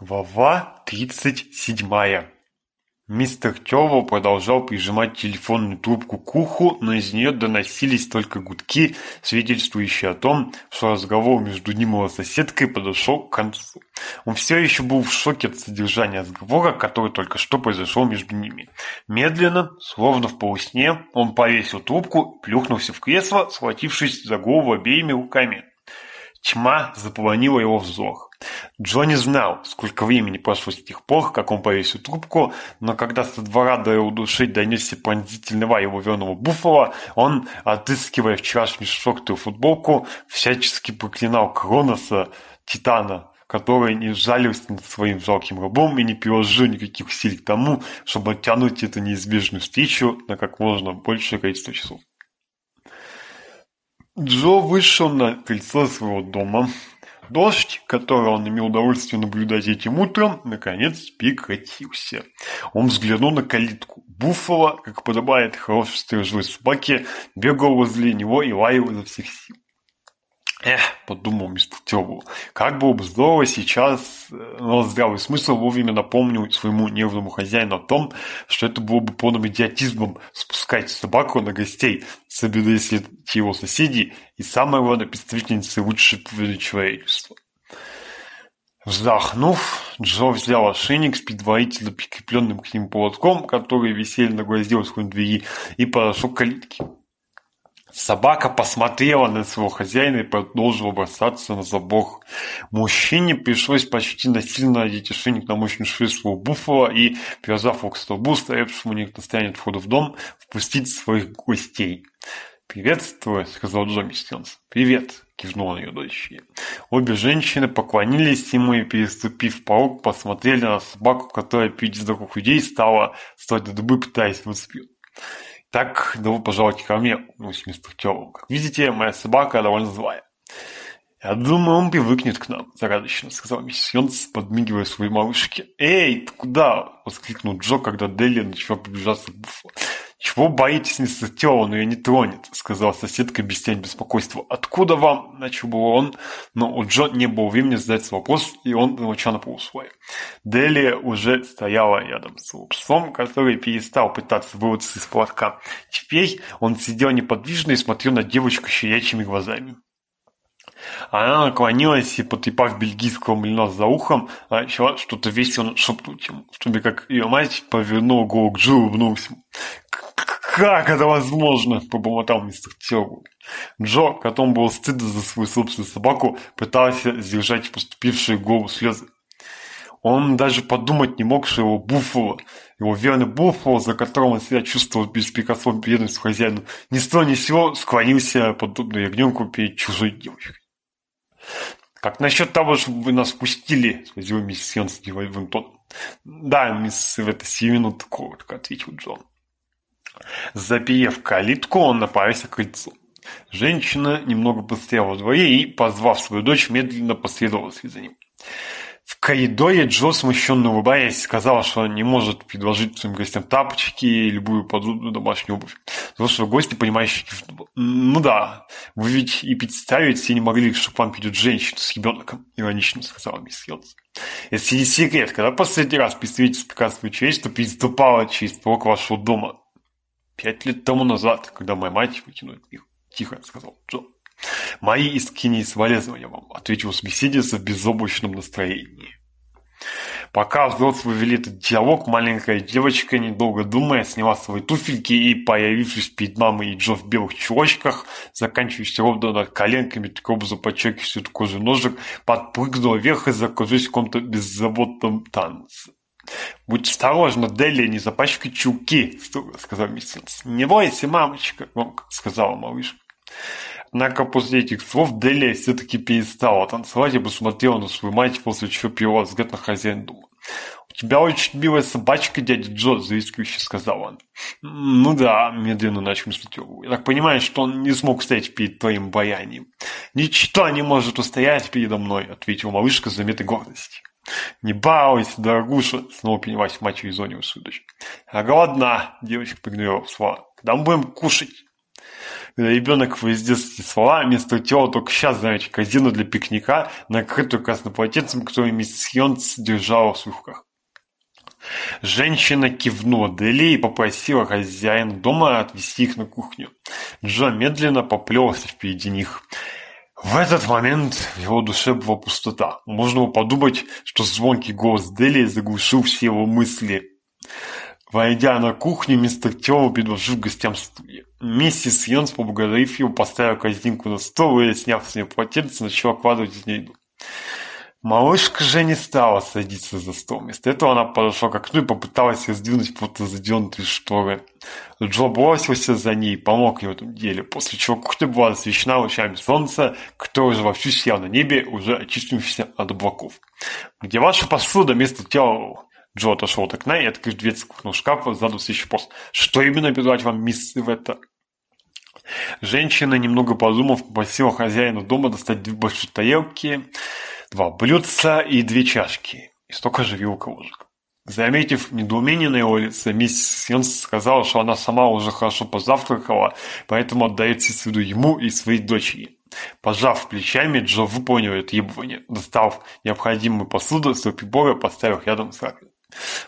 Вова тридцать седьмая. Мистер Тёва продолжал прижимать телефонную трубку к уху, но из нее доносились только гудки, свидетельствующие о том, что разговор между ним и его соседкой подошел к концу. Он все еще был в шоке от содержания разговора, который только что произошел между ними. Медленно, словно в полусне, он повесил трубку и плюхнулся в кресло, схватившись за голову обеими руками. Тьма заполонила его взор. Джонни знал, сколько времени прошло с тех пор, как он повесил трубку, но когда со двора до его души донесся пронзительный его верного буфала, он, отыскивая вчерашний шорт и футболку, всячески проклинал Кроноса, Титана, который не жалился над своим жалким рабом и не приложил никаких сил к тому, чтобы оттянуть эту неизбежную встречу на как можно большее количество часов. Джо вышел на крыльцо своего дома. Дождь, который он имел удовольствие наблюдать этим утром, наконец прекратился. Он взглянул на калитку. Буффало, как подобает хорошей стрижной собаке, бегал возле него и лаял изо всех сил. Эх, подумал мистер Тёбу, как бы здорово сейчас нас здравый смысл вовремя напомнил своему нервному хозяину о том, что это было бы полным идиотизмом спускать собаку на гостей, особенно если собирая его соседи, и самое главное представительницы лучшей половины человечества. Вздохнув, Джо взял ошейник с предварительно прикрепленным к ним поводком, который висели на гвозде у двери, и подошел к калитке. Собака посмотрела на своего хозяина и продолжила бросаться на забор. Мужчине пришлось почти насильно одеть ошейник на мощную шею своего буфала и, привязав его к столбу, стоявшему у них на стороне входа в дом, впустить своих гостей. «Приветствую», — сказал Джонни Стенс. «Привет», — кивнула ее дочери. Обе женщины поклонились ему и, переступив порог, посмотрели на собаку, которая, пить из-за людей, стала стоять на дубы, пытаясь выцепить. Так, добро пожаловать пожалуйте, ко мне, очень инспектер. Как видите, моя собака довольно злая. Я думаю, он привыкнет к нам, загадочно сказал миссис Йонс, подмигивая своей малышке. Эй, ты куда? воскликнул Джо, когда Дели начала приближаться к буфу. «Чего боитесь несцветённую, не тронет», — сказала соседка без тени беспокойства. «Откуда вам?» — начал был он, но у Джо не было времени задать вопрос, и он замолчал на полусловие. Делия уже стояла рядом с лупцом, который перестал пытаться вырваться из платка. Теперь он сидел неподвижно и смотрел на девочку щенячьими глазами. Она наклонилась и, потрепав бельгийского млина за ухом, начала что-то весело шепнуть ему, чтобы, как ее мать, повернула голову к Джо и улыбнулась ему как это возможно? Побормотал мистер Тервуд. Джо, которому было стыдно за свою собственную собаку, пытался сдержать поступившие голову слезы. Он даже подумать не мог, что его Буффало, его верный Буффало, за которым он себя чувствовал беспрекословно преданность хозяину, ни с того ни сего склонился подобно ягненку перед чужой девочкой. «Как насчет того, чтобы вы нас пустили?» — спросил миссис Йонс с деловым тоном. «Да, мисс, в это сию минуту коротко», — ответил Джон. Запеяв калитку, он направился к крыльцу. Женщина немного постояла во дворе и, позвав свою дочь, медленно последовала вслед за ним. В коридоре Джо, смущенно улыбаясь, сказал, что не может предложить своим гостям тапочки и любую подобную домашнюю обувь. Потому что гости, понимающие, ну да, вы ведь и представить себе не могли, что к вам придет женщина с ребенком, иронично сказала мисс Хилдс. Это секрет, когда последний раз представитель прекрасного человечества переступала через порог вашего дома, пять лет тому назад, когда моя мать выкинула их. Тихо сказал Джо. Мои искренние соболезнования вам, ответил собеседница в безоблачном настроении. Пока взрослые вели этот диалог, маленькая девочка, недолго думая, сняла свои туфельки и, появившись перед мамой и Джо в белых чулочках, заканчивающихся ровно над коленками, таким образом подчеркивающий кожу ножек, подпрыгнула вверх и закажусь в каком-то беззаботном танце. Будь осторожна, Дели, не запачкай чулки, — сказал Миссис. Не бойся, мамочка, — громко сказала малышка. Однако после этих слов Делия все-таки перестала танцевать и посмотрела на свою мать, после чего перевела взгляд на хозяин дома. «У тебя очень милая собачка, дядя Джо», — заискивающе сказал он. «Ну да», — медленно начал Мститёву. «Я так понимаю, что он не смог стоять перед твоим баянием». «Ничто не может устоять передо мной», — ответил малышка с заметной гордостью. Не балуйся, дорогуша, снова принялась мать из зоне усудочь. А голодна, девочка погнула слова. Когда мы будем кушать? Когда ребенок выездит эти слова, вместо тела только сейчас знает корзину для пикника, накрытую красным полотенцем, которую мисс Хьонс держала в сухах. Женщина кивнула Дели и попросила хозяина дома отвезти их на кухню. Джо медленно поплелся впереди них. В этот момент его душе была пустота. Можно было подумать, что звонкий голос Дели заглушил все его мысли. Войдя на кухню, мистер Тёва предложил гостям стулья. Миссис Йонс, поблагодарив его, поставила корзинку на стол и, сняв с нее полотенце, начала кладывать из нее еду. Малышка же не стала садиться за стол. Вместо этого она подошла к окну и попыталась раздвинуть плотозадернутые шторы. Джо бросился за ней помог ей в этом деле, после чего кухня была освещена лучами солнца, которое уже вовсю сиял на небе, уже очистившись от облаков. «Где ваша посуда, вместо Теллоу?» Джо отошел от окна и, открыв дверь кухонного шкафа, задал следующий вопрос. «Что именно передать вам, мисс это. Женщина, немного подумав, попросила хозяина дома достать две большие тарелки, два блюдца и две чашки. И столько же вилка-ложек. Заметив недоумение на его лице, мисс Йонс сказала, что она сама уже хорошо позавтракала, поэтому отдается с виду ему и своей дочери. Пожав плечами, Джо выполнил это требование, достав необходимую посуду, свой прибор и поставил рядом с раковиной.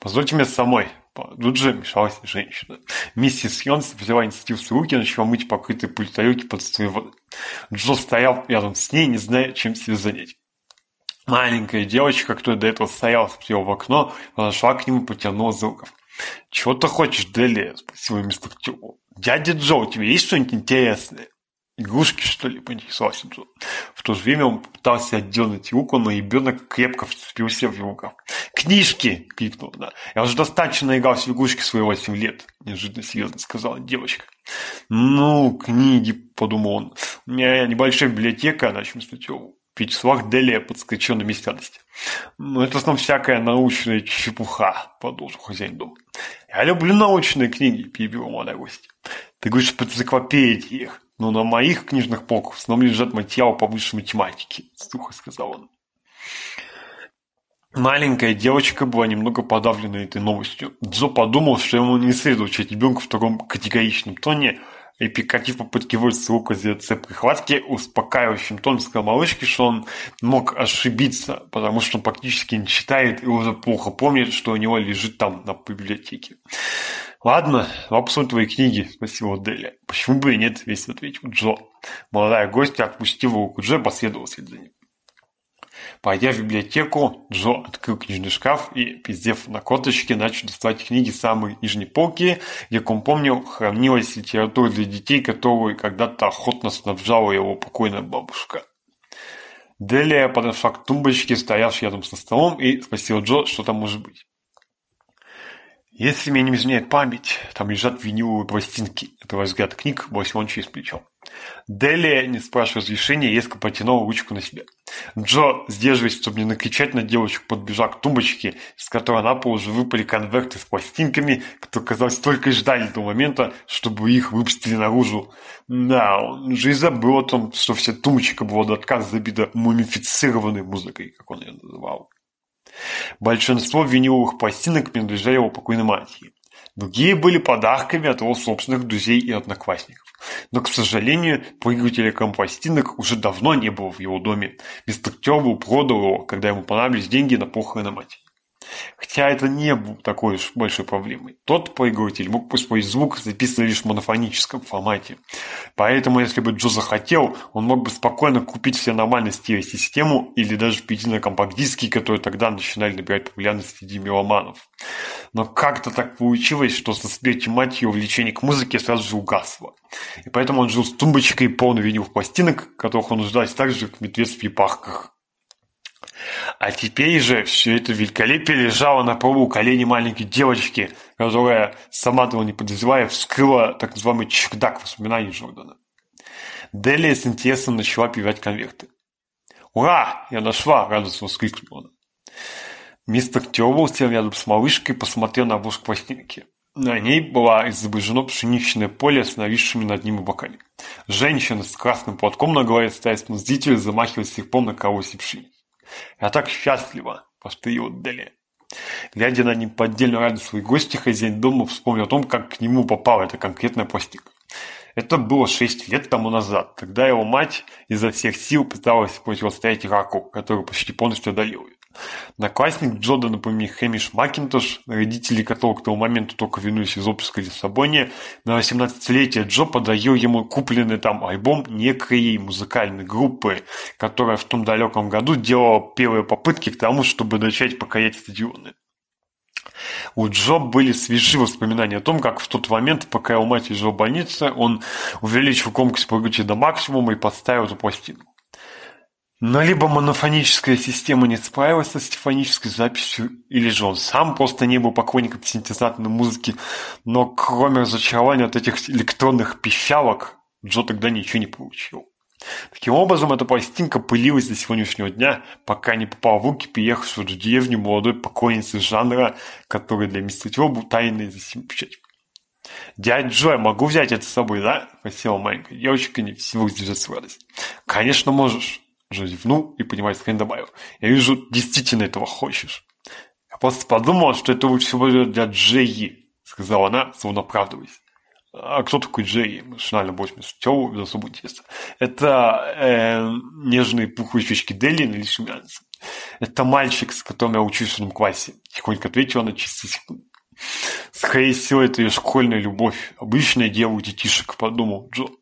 «Позвольте мне самой», Тут же мешалась женщина. Миссис Йонс взяла инициативу в свои руки и начала мыть покрытые пыль тарелки под своей водой. Джо стоял рядом с ней, не зная, чем себя занять. Маленькая девочка, кто до этого стояла смотрел в окно, подошла к нему потянула за рукав. «Чего ты хочешь, Дели?» – спросила мистер Тюбл. «Дядя Джо, у тебя есть что-нибудь интересное?» «Игрушки, что ли?» – поинтересовался Джо. В то же время он попытался отдернуть руку, но ребенок крепко вцепился в его «Книжки!» – крикнул она. «Я уже достаточно наиграл в игрушки свои восемь лет», – неожиданно серьезно сказала девочка. «Ну, книги», – подумал он. «У меня небольшая библиотека», – начал мистер Тюбл пиццвах деле подскоченными стядости. Но это там всякая научная чепуха, продолжил хозяин дом. Я люблю научные книги, перебил молодой гость. Ты говоришь, подзаквапеять их, но на моих книжных полках в основном лежат материалы по высшей математике, сухо сказал он. Маленькая девочка была немного подавлена этой новостью. Дзо подумал, что ему не следует учить ребенка в таком категоричном тоне – и прекратив попытки вырваться руку из цепкой хватки, успокаивающим тоном сказал малышке, что он мог ошибиться, потому что он практически не читает и уже плохо помнит, что у него лежит там, на библиотеке. «Ладно, вопрос твои книги», — спросила Дели. «Почему бы и нет?» — весь ответил Джо. Молодая гостья отпустила руку Джо и последовала вслед за ним. Пойдя в библиотеку, Джо открыл книжный шкаф и, пиздев на корточке, начал доставать книги с самой нижней полки, где, как он помнил, хранилась литература для детей, которую когда-то охотно снабжала его покойная бабушка. Делия подошла к тумбочке, стоявшей рядом со столом, и спросила Джо, что там может быть. «Если меня не изменяет память, там лежат виниловые пластинки». Это взгляд книг бросил он через плечо. Делия, не спрашивая разрешения, резко потянула ручку на себя. Джо, сдерживаясь, чтобы не накричать на девочку, подбежал к тумбочке, из которой на пол уже выпали конверты с пластинками, кто казалось, только и ждали до момента, чтобы их выпустили наружу. Да, он же и забыл о том, что вся тумбочка была до отказа забита мумифицированной музыкой, как он ее называл. Большинство виниловых пластинок принадлежали его покойной матери. Другие были подарками от его собственных друзей и одноклассников. Но, к сожалению, двигателя компостинок уже давно не было в его доме. Без Торктева его, когда ему понадобились деньги на похороны мать. Хотя это не был такой уж большой проблемой. Тот проигрыватель мог использовать звук, записанный лишь в монофоническом формате. Поэтому, если бы Джо захотел, он мог бы спокойно купить все нормальные стереосистему или даже перейти на компакт-диски, которые тогда начинали набирать популярность среди меломанов. Но как-то так получилось, что со смертью мать ее увлечение к музыке сразу же угасло. И поэтому он жил с тумбочкой полной виниловых пластинок, которых он нуждался также в медведстве и пахках. А теперь же все это великолепие лежало на полу у колени маленькой девочки, которая, сама того не подозревая, вскрыла так называемый чердак воспоминаний Джордана. Дели с интересом начала перебирать конверты. «Ура! Я нашла!» – радостно воскликнула она. Мистер Тёбл сел рядом с малышкой и посмотрел на обложку пластинки. На ней было изображено пшеничное поле с нависшими над ним облаками. Женщина с красным платком на голове стоит с мздитель, замахиваясь серпом на кого сипши а так счастлива повторил Дели. Глядя на неподдельную радость своих гостей, хозяин дома вспомнил о том, как к нему попал эта конкретная пластика. Это было шесть лет тому назад. Тогда его мать изо всех сил пыталась противостоять раку, который почти полностью одолел ее. Одноклассник Джодана помимо Хэмиш Макинтош, родители которого к тому моменту только вернулись из отпуска в Лиссабоне, на 18-летие Джо подарил ему купленный там альбом некой музыкальной группы, которая в том далеком году делала первые попытки к тому, чтобы начать покорять стадионы. У Джо были свежие воспоминания о том, как в тот момент, пока его мать лежала в больнице, он увеличил громкость прыгучей до максимума и подставил эту пластинку. Но либо монофоническая система не справилась со стефонической записью, или же он сам просто не был поклонником синтезаторной музыки, но кроме разочарования от этих электронных пищалок, Джо тогда ничего не получил. Таким образом, эта пластинка пылилась до сегодняшнего дня, пока не попал в руки приехавшую в деревню молодой поклонницы жанра, который для мистера Тио был тайной засимпчать. «Дядь Джо, я могу взять это с собой, да?» – просила маленькая девочка, не в силах сдержать радость. «Конечно можешь». Же зевнул и, понимательно добавил. Я вижу, действительно этого хочешь. Я просто подумал, что это лучше всего для Джеи, сказала она, словно оправдываясь. А кто такой Джей? Машинально больше Тёву без особого интереса. Это э, нежные пухлые щечки Дели на лишнем мясе. Это мальчик, с которым я учусь в шестом классе. Тихонько ответила на чисто секунду. Скорее всего, это ее школьная любовь. Обычное дело у детишек, подумал Джон.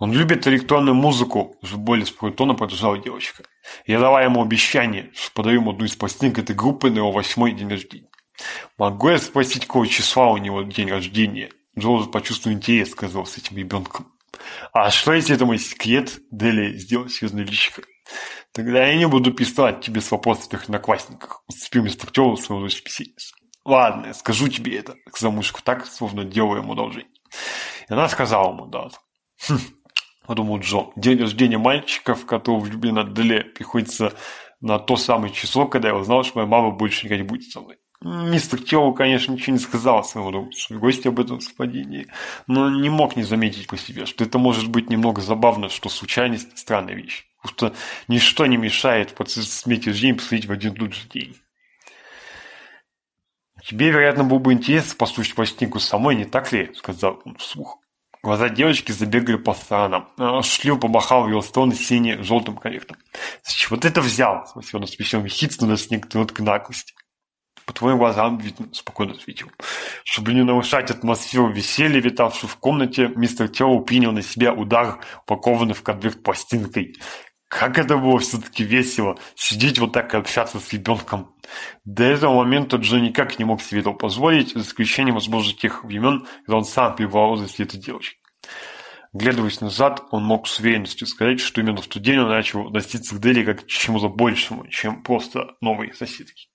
Он любит электронную музыку, с более спокойно продолжала девочка. Я дала ему обещание, что подарю ему одну из пластинок этой группы на его восьмой день рождения. Могу я спросить, какого числа у него день рождения? Джоуз почувствовал интерес, сказал с этим ребенком. А что, если это мой секрет? Дели сделал серьезное личико. Тогда я не буду писать тебе с вопросов о одноклассниках, уступил мистер Тёлу своего собеседница. Ладно, скажу тебе это, к замушку так, словно делаю ему одолжение. И она сказала ему, да. Хм, Подумал Джо. День рождения мальчика, в которого влюблена Деле, приходится на то самое число, когда я узнал, что моя мама больше никогда не будет со мной. Мистер Телл, конечно, ничего не сказал своему другу, гости об этом совпадении, но не мог не заметить по себе, что это может быть немного забавно, что случайность – странная вещь. Потому что ничто не мешает процесс смерти жизни посвятить в один и тот же день. Тебе, вероятно, было бы интересно послушать пластинку самой, не так ли? – сказал он вслух. Глаза девочки забегали по сторонам. Она э, шлю помахал в его стороны синие желтым конвертом. «С чего это взял?» — спросил он с пищевым хитством с некоторой вот наглости. «По твоим глазам видно», — спокойно ответил. Чтобы не нарушать атмосферу веселья, витавшую в комнате, мистер Телл принял на себя удар, упакованный в конверт пластинкой. Как это было все-таки весело, сидеть вот так и общаться с ребенком. До этого момента Джо никак не мог себе этого позволить, за исключением, возможно, тех времен, когда он сам пребывал за этой девочкой. Глядываясь назад, он мог с уверенностью сказать, что именно в тот день он начал относиться к Дели как к чему-то большему, чем просто новые соседки.